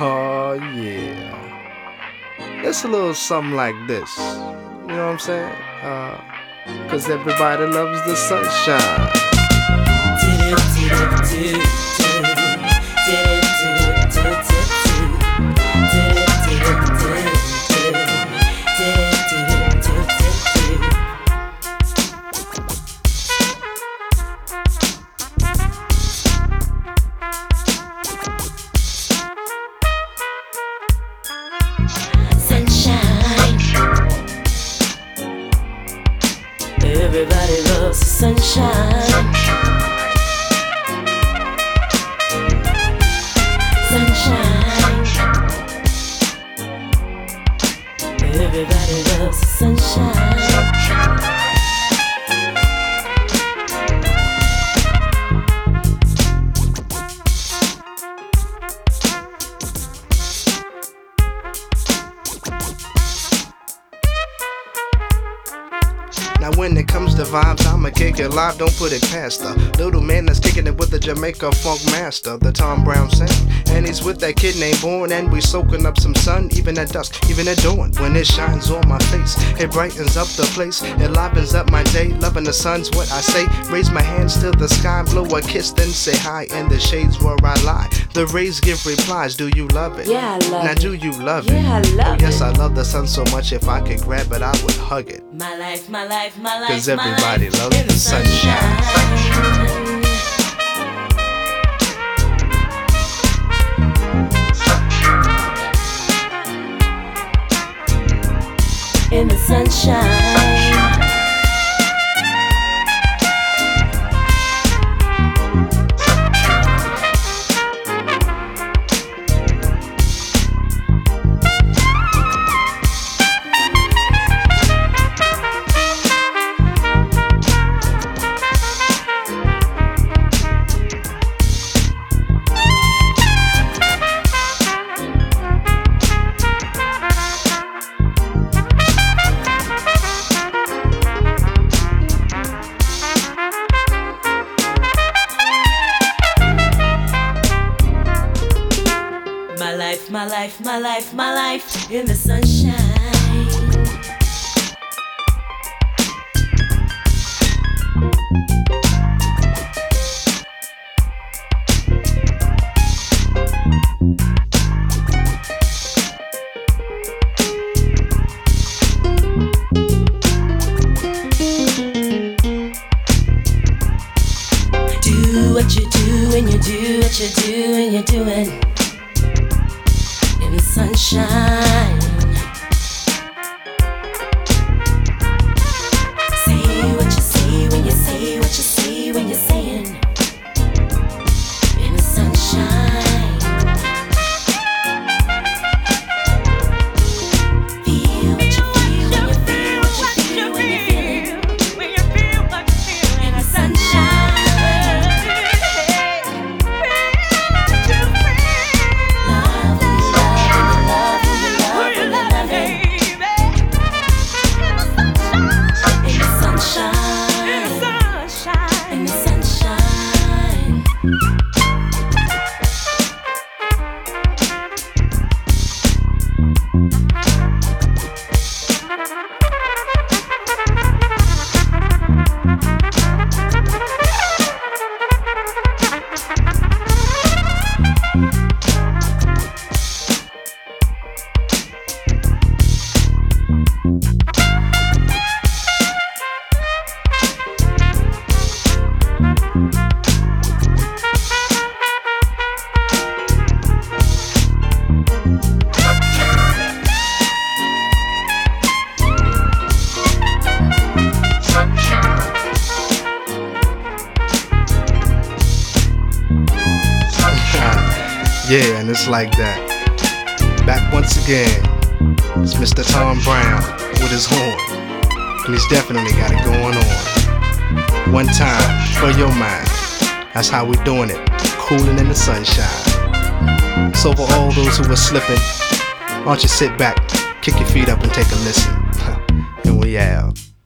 Oh, yeah. It's a little something like this. You know what I'm saying? Uh, Cause everybody loves the sunshine. Everybody loves the sunshine. Sunshine. Everybody Now when it comes to vibes, I'ma kick it live, don't put it past the little man that's kicking it with the Jamaica funk master, the Tom Browne sound. And he's with that kid named Born, and we soaking up some sun, even at dusk, even at dawn. When it shines on my face, it brightens up the place, it livens up my day. Loving the sun's what I say. Raise my hands to the sky, blow a kiss, then say hi. In the shades where I lie, the rays give replies. Do you love it? Yeah, I love Now it. do you love Yeah, it? I love oh, yes, it. I love the sun so much. If I could grab it, I would hug it. My life, my life, my life. 'Cause everybody life loves in the sunshine. In the sunshine. My life, my life, my life in the sunshine. Do what you do and you do what you do and you're doing sunshine. Yeah, and it's like that. Back once again, it's Mr. Tom Browne with his horn. And he's definitely got it going on. One time for your mind. That's how we're doing it. Cooling in the sunshine. For all those who are slipping, why don't you sit back, kick your feet up and take a listen. and we out.